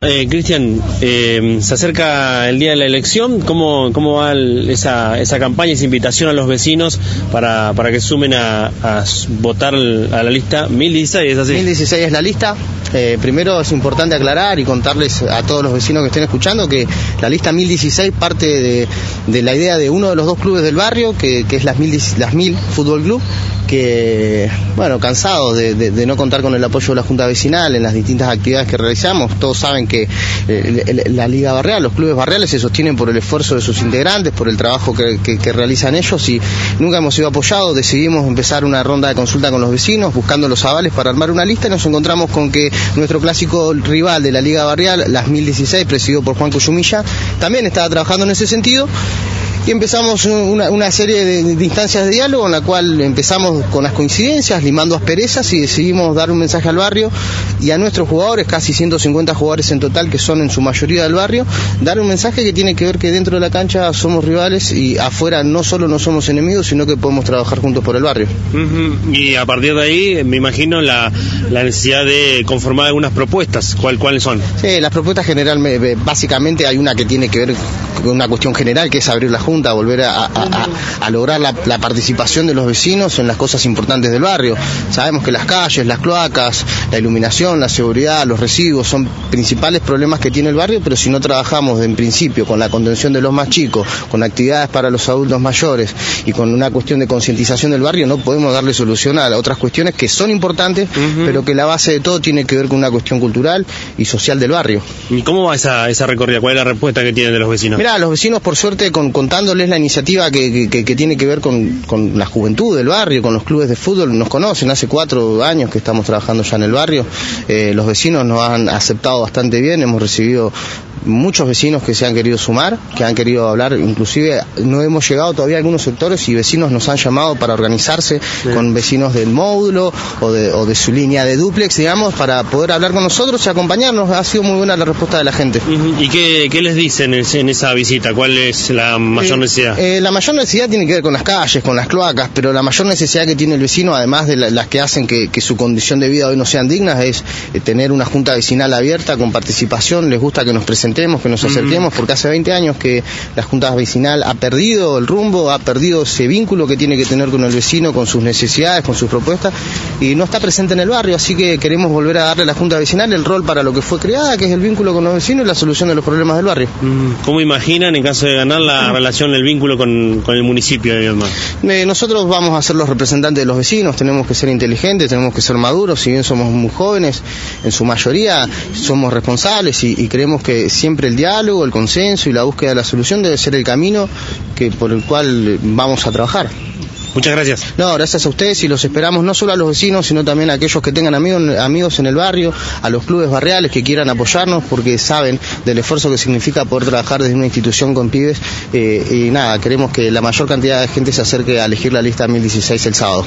Eh, Cristian, eh, se acerca el día de la elección. ¿Cómo, cómo va esa, esa campaña, esa invitación a los vecinos para, para que sumen a, votar a la lista 1016? ¿es así? 1016 es la lista. Eh, primero es importante aclarar y contarles a todos los vecinos que estén escuchando que la lista 1016 parte de, la idea de uno de los dos clubes del barrio, que, que es las 1000, las 1000 Fútbol Club, que, bueno, cansados de, no contar con el apoyo de la Junta Vecinal en las distintas actividades que realizamos. Todos saben que eh, la Liga Barrial, los clubes barriales se sostienen por el esfuerzo de sus integrantes, por el trabajo que, realizan ellos y nunca hemos sido apoyados. Decidimos empezar una ronda de consulta con los vecinos, buscando los avales para armar una lista y nos encontramos con que nuestro clásico rival de la Liga Barrial, las 1016, presidido por Juan Cuyumilla, también estaba trabajando en ese sentido y empezamos una, serie de, instancias de diálogo en la cual empezamos con las coincidencias, limando asperezas y decidimos dar un mensaje al barrio y a nuestros jugadores, casi 150 jugadores en total que son en su mayoría del barrio, dar un mensaje que tiene que ver que dentro de la cancha somos rivales y afuera no solo no somos enemigos, sino que podemos trabajar juntos por el barrio. Y a partir de ahí, me imagino la, necesidad de conformar algunas propuestas. ¿Cuál, ¿Cuáles son? Sí, las propuestas generalmente, básicamente hay una que tiene que ver una cuestión general, que es abrir la Junta a volver a, lograr la, participación de los vecinos en las cosas importantes del barrio. Sabemos que las calles, las cloacas, la iluminación, la seguridad, los residuos son principales problemas que tiene el barrio, pero si no trabajamos en principio con la contención de los más chicos, con actividades para los adultos mayores y con una cuestión de concientización del barrio, no podemos darle solución a otras cuestiones que son importantes, pero que la base de todo tiene que ver con una cuestión cultural y social del barrio. ¿Y cómo va esa, esa recorrida? ¿Cuál es la respuesta que tienen de los vecinos? Mira, los vecinos, por suerte, con, contando es la iniciativa que, tiene que ver con, la juventud del barrio, con los clubes de fútbol, nos conocen, hace cuatro años que estamos trabajando ya en el barrio, eh, los vecinos nos han aceptado bastante bien, hemos recibido muchos vecinos que se han querido sumar, que han querido hablar, inclusive no hemos llegado todavía a algunos sectores y vecinos nos han llamado para organizarse con vecinos del módulo o de, su línea de duplex, digamos, para poder hablar con nosotros y acompañarnos. Ha sido muy buena la respuesta de la gente. ¿Y qué, les dicen en esa visita? ¿Cuál es la mayor necesidad? Eh, la mayor necesidad tiene que ver con las calles, con las cloacas, pero la mayor necesidad que tiene el vecino, además de las que hacen que, su condición de vida hoy no sean dignas, es eh, tener una junta vecinal abierta con participación. Les gusta que nos presentemos que nos acerquemos, porque hace 20 años que la Junta Vecinal ha perdido el rumbo, ha perdido ese vínculo que tiene que tener con el vecino, con sus necesidades, con sus propuestas, y no está presente en el barrio, así que queremos volver a darle a la Junta Vecinal el rol para lo que fue creada, que es el vínculo con los vecinos y la solución de los problemas del barrio. ¿Cómo imaginan, en caso de ganar, la relación, el vínculo con, el municipio de eh, nosotros vamos a ser los representantes de los vecinos, tenemos que ser inteligentes, tenemos que ser maduros, si bien somos muy jóvenes, en su mayoría somos responsables y creemos que siempre el diálogo, el consenso y la búsqueda de la solución debe ser el camino que, por el cual vamos a trabajar. Muchas gracias. No, gracias a ustedes y los esperamos no solo a los vecinos, sino también a aquellos que tengan amigos, amigos en el barrio, a los clubes barriales que quieran apoyarnos porque saben del esfuerzo que significa poder trabajar desde una institución con pibes. Eh, y nada, queremos que la mayor cantidad de gente se acerque a elegir la lista 1016 el sábado.